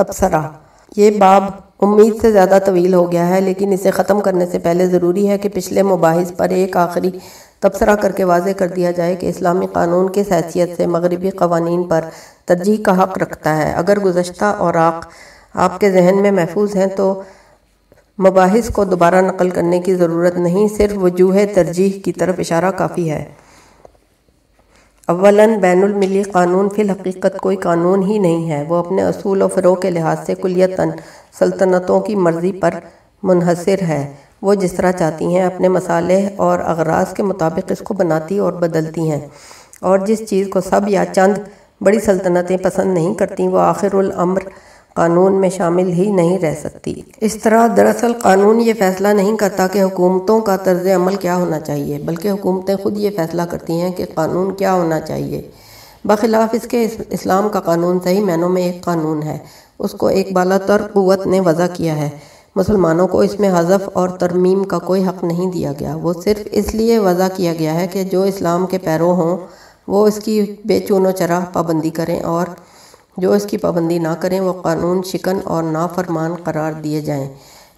تبصرہ۔ یہ باب امید سے زیادہ طویل ہو گیا ہے، لیکن اسے ختم کرنے سے پہلے ضروری ہے کہ پچھلے مباحث پر ایک آخری تبصرہ کر کے واضح کر دیا جائے کہ اسلامی قانون کس حیثیت سے مغربی قوانین پر ترجیح کا حق رکھتا ہے۔ اگر گزشتہ اوراق آپ کے ذہن میں محفوظ ہیں تو مباحث کو دوبارہ نقل کرنے کی ضرورت نہیں، صرف وجوہ ترجیح کی طرف اشارہ کافی ہے۔ اولاً بین الملی قانون فی الحقیقت کوئی قانون ہی نہیں ہے۔ وہ اپنے اصول و فروغ کے لحاظ سے کلیتاً سلطنتوں کی مرضی پر منحصر ہے۔ وہ جس طرح چاہتی ہیں اپنے مسالے اور اغراض کے مطابق اس کو بناتی اور بدلتی ہیں۔ اور جس چیز کو سب یا چند بڑی سلطنتیں پسند نہیں کرتیں وہ آخر العمر قانون میں شامل ہی نہیں رہ سکتی۔ اس طرح دراصل قانون یہ فیصلہ نہیں کرتا کہ حکومتوں کا طرز عمل کیا ہونا چاہیے، بلکہ حکومتیں خود یہ فیصلہ کرتی ہیں کہ قانون کیا ہونا چاہیے۔ بخلاف اس کے اسلام کا قانون صحیح معنوں میں ایک قانون ہے۔ اس کو ایک بالا تر قوت نے وضع کیا ہے۔ مسلمانوں کو اس میں حذف اور ترمیم کا کوئی حق نہیں دیا گیا۔ وہ صرف اس لیے وضع کیا گیا ہے کہ جو اسلام کے پیرو ہوں، وہ اس کی بے چون و چرا پابندی کریں اور جو اس کی پابندی نہ کریں، وہ قانون، شکن اور نافرمان قرار دیے جائیں۔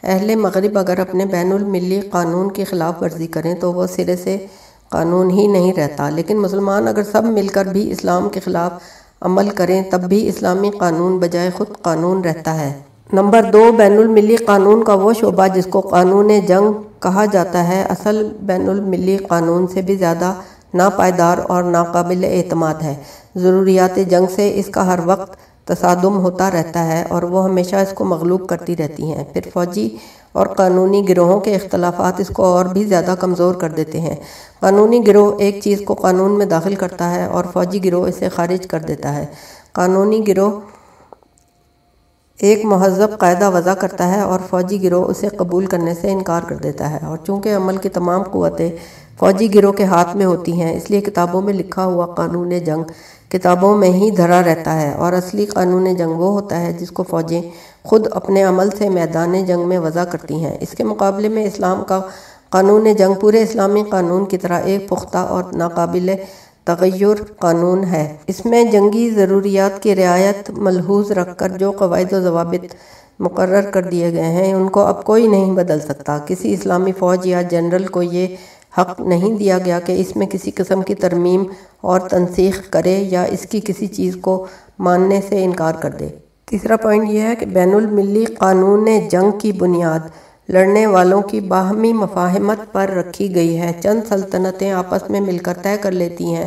اہل مغرب اگر اپنے بین الملی قانون کی خلاف ورزی کریں تو وہ سرے سے قانون ہی نہیں رہتا۔ لیکن مسلمان اگر سب مل کر بھی اسلام کے خلاف عمل کریں، تب بھی اسلامی قانون بجائے خود قانون رہتا ہے۔ نمبر دو، بین الملی قانون کا وہ شعبہ جس کو قانون جنگ کہا جاتا ہے، اصل بین الملی قانون سے بھی زیادہ ناپائیدار اور ناقابل اعتماد ہے۔ ضروریات جنگ سے اس کا ہر وقت تصادم ہوتا رہتا ہے اور وہ ہمیشہ اس کو مغلوب کرتی رہتی ہیں۔ پھر فوجی اور قانونی گروہوں کے اختلافات اس کو اور بھی زیادہ کمزور کر دیتے ہیں۔ قانونی گروہ ایک چیز کو قانون میں داخل کرتا ہے اور فوجی گروہ اسے خارج کر دیتا ہے۔ قانونی گروہ ایک مہذب قاعدہ وضع کرتا ہے اور فوجی گروہ اسے قبول کرنے سے انکار کر دیتا ہے اور چونکہ عمل کی تمام قوتیں فوجی گروہ کے ہاتھ میں ہوتی ہیں، اس لیے کتابوں میں لکھا ہوا قانون جنگ کتابوں میں ہی دھرا رہتا ہے اور اصلی قانون جنگ وہ ہوتا ہے جس کو فوجیں خود اپنے عمل سے میدان جنگ میں وضع کرتی ہیں۔ اس کے مقابلے میں اسلام کا قانون جنگ پورے اسلامی قانون کی طرح ایک پختہ اور ناقابل تغیر قانون ہے۔ اس میں جنگی ضروریات کی رعایت ملحوظ رکھ کر جو قواعد و ضوابط مقرر کر دیے گئے ہیں، ان کو اب کوئی نہیں بدل سکتا۔ کسی اسلامی فوج یا جنرل کو یہ حق نہیں دیا گیا کہ اس میں کسی قسم کی ترمیم اور تنسیخ کرے یا اس کی کسی چیز کو ماننے سے انکار کر دے۔ تیسرا پوائنٹ یہ ہے کہ بین الملی قانون جنگ کی بنیاد لڑنے والوں کی باہمی مفاہمت پر رکھی گئی ہے چند سلطنتیں آپس میں مل کر طے کر لیتی ہیں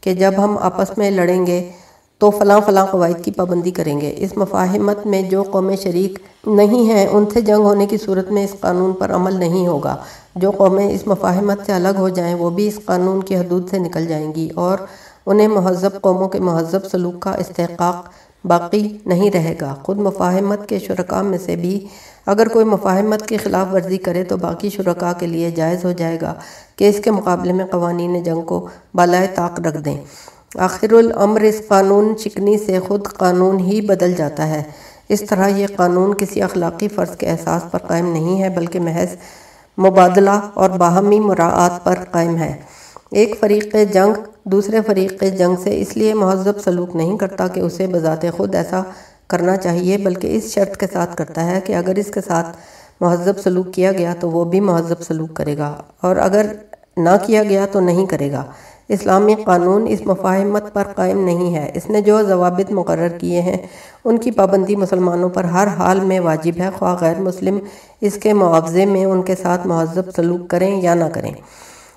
کہ جب ہم آپس میں لڑیں گے تو فلاں فلاں قواعد کی پابندی کریں گے۔ اس مفاہمت میں جو قومیں شریک نہیں ہیں، ان سے جنگ ہونے کی صورت میں اس قانون پر عمل نہیں ہوگا۔ جو قومیں اس مفاہمت سے الگ ہو جائیں، وہ بھی اس قانون کی حدود سے نکل جائیں گی اور انہیں مہذب قوموں کے مہذب سلوک کا استحقاق باقی نہیں رہے گا۔ خود مفاہمت کے شرکاء میں سے بھی اگر کوئی مفاہمت کی خلاف ورزی کرے تو باقی شرکاء کے لیے جائز ہو جائے گا کہ اس کے مقابلے میں قوانین جنگ کو بالائے طاق رکھ دیں۔ آخر العمر اس قانون چکنی سے خود قانون ہی بدل جاتا ہے۔ اس طرح یہ قانون کسی اخلاقی فرض کے احساس پر قائم نہیں ہے، بلکہ محض مبادلہ اور باہمی مراعات پر قائم ہے۔ ایک فریق جنگ دوسرے فریق جنگ سے اس لیے مہذب سلوک نہیں کرتا کہ اسے بذات خود ایسا کرنا چاہیے، بلکہ اس شرط کے ساتھ کرتا ہے کہ اگر اس کے ساتھ مہذب سلوک کیا گیا تو وہ بھی مہذب سلوک کرے گا، اور اگر نہ کیا گیا تو نہیں کرے گا۔ اسلامی قانون اس مفاہمت پر قائم نہیں ہے۔ اس نے جو ضوابط مقرر کیے ہیں، ان کی پابندی مسلمانوں پر ہر حال میں واجب ہے، خواہ غیر مسلم اس کے معاوضے میں ان کے ساتھ مہذب سلوک کریں یا نہ کریں۔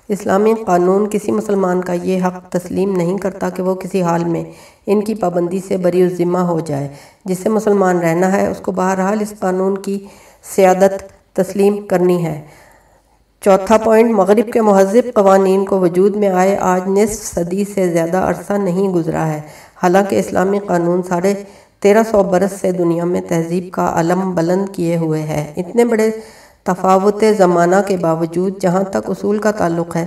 اسلامی قانون کسی مسلمان کا یہ حق تسلیم نہیں کرتا کہ وہ کسی حال میں ان کی پابندی سے بری الزمہ ہو جائے۔ جس سے مسلمان رہنا ہے، اس کو بہرحال اس قانون کی سیادت تسلیم کرنی ہے۔ چوتھا پوائنٹ، مغرب کے مہذب قوانین کو وجود میں آئے آج نصف صدی سے زیادہ عرصہ نہیں گزرا ہے۔ حالانکہ اسلامی قانون ساڑھے تیرہ سو برس سے دنیا میں تہذیب کا علم بلند کیے ہوئے ہے۔ اتنے بڑے تفاوت زمانہ کے باوجود جہاں تک اصول کا تعلق ہے،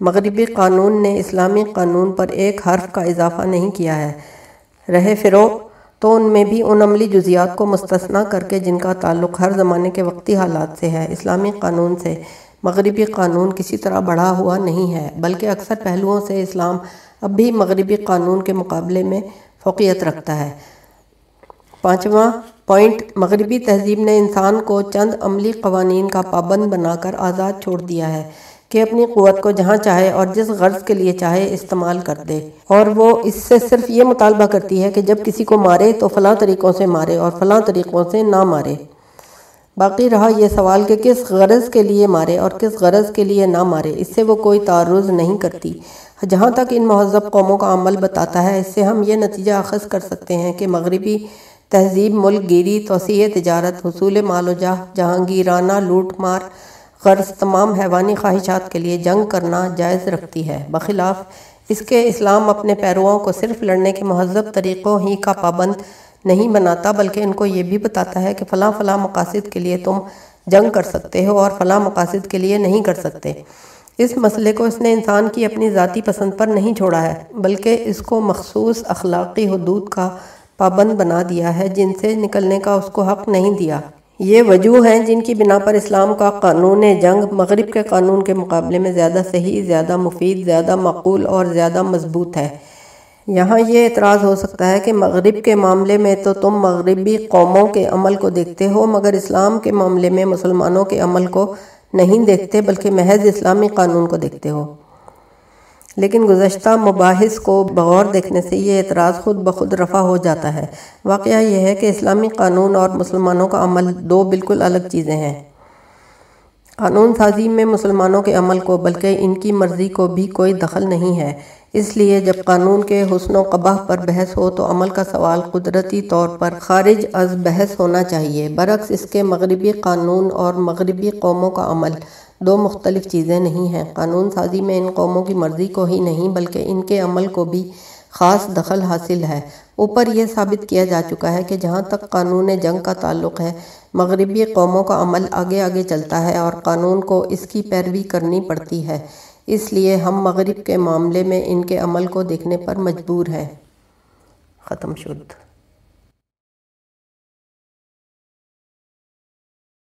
مغربی قانون نے اسلامی قانون پر ایک حرف کا اضافہ نہیں کیا ہے۔ رہے فروغ تو ان میں بھی ان عملی جزیات کو مستثنا کر کے جن کا تعلق ہر زمانے کے وقتی حالات سے ہے، اسلامی قانون سے مغربی قانون کسی طرح بڑھا ہوا نہیں ہے، بلکہ اکثر پہلوؤں سے اسلام اب بھی مغربی قانون کے مقابلے میں فوقیت رکھتا ہے۔ پانچواں، پوائنٹ، مغربی تہذیب نے انسان کو چند عملی قوانین کا پابند بنا کر آزاد چھوڑ دیا ہے کہ اپنی قوت کو جہاں چاہے اور جس غرض کے لیے چاہے استعمال کر دے۔ اور وہ اس سے صرف یہ مطالبہ کرتی ہے کہ جب کسی کو مارے تو فلاں طریقوں سے مارے اور فلاں طریقوں سے نہ مارے۔ باقی رہا یہ سوال کہ کس غرض کے لیے مارے اور کس غرض کے لیے نہ مارے، اس سے وہ کوئی تعرض نہیں کرتی۔ جہاں تک ان مہذب قوموں کا عمل بتاتا ہے، اس سے ہم یہ نتیجہ اخذ کر سکتے ہیں کہ مغربی تہذیب، ملک، گیری، توسیع، تجارت، حصول مال و جاہ، جہانگیرانہ، لوٹ مار، غرض، تمام حیوانی خواہشات کے لیے جنگ کرنا جائز رکھتی ہے۔ بخلاف، اس کے اسلام اپنے پیروؤں کو صرف لڑنے کے مہذب طریقوں ہی کا پابند نہیں بناتا، بلکہ ان کو یہ بھی بتاتا ہے کہ فلاں فلاں مقاصد کے لیے تم جنگ کر سکتے ہو اور فلاں مقاصد کے لیے نہیں کر سکتے۔ اس مسئلے کو اس نے انسان کی اپنی ذاتی پسند پر نہیں چھوڑا ہے، بلکہ اس کو مخصوص اخلاقی حدود کا پابند بنا دیا ہے، جن سے نکلنے کا اس کو حق نہیں دیا۔ یہ وجوہ ہیں جن کی بنا پر اسلام کا قانون جنگ مغرب کے قانون کے مقابلے میں زیادہ صحیح، زیادہ مفید، زیادہ معقول اور زیادہ مضبوط ہے۔ یہاں یہ اعتراض ہو سکتا ہے کہ مغرب کے معاملے میں تو تم مغربی قوموں کے عمل کو دیکھتے ہو، مگر اسلام کے معاملے میں مسلمانوں کے عمل کو نہیں دیکھتے، بلکہ محض اسلامی قانون کو دیکھتے ہو۔ لیکن گزشتہ مباحث کو بغور دیکھنے سے یہ اعتراض خود بخود رفع ہو جاتا ہے۔ واقعہ یہ ہے کہ اسلامی قانون اور مسلمانوں کا عمل دو بالکل الگ چیزیں ہیں۔ قانون سازی میں مسلمانوں کے عمل کو، بلکہ ان کی مرضی کو بھی کوئی دخل نہیں ہے۔ اس لیے جب قانون کے حسن و قبح پر بحث ہو تو عمل کا سوال قدرتی طور پر خارج از بحث ہونا چاہیے۔ برعکس، اس کے مغربی قانون اور مغربی قوموں کا عمل دو مختلف چیزیں نہیں ہیں۔ قانون سازی میں ان قوموں کی مرضی کو ہی نہیں، بلکہ ان کے عمل کو بھی خاص دخل حاصل ہے۔ اوپر یہ ثابت کیا جا چکا ہے کہ جہاں تک قانون جنگ کا تعلق ہے، مغربی قوموں کا عمل آگے آگے چلتا ہے اور قانون کو اس کی پیروی کرنی پڑتی ہے۔ اس لیے ہم مغرب کے معاملے میں ان کے عمل کو دیکھنے پر مجبور ہیں۔ ختم شد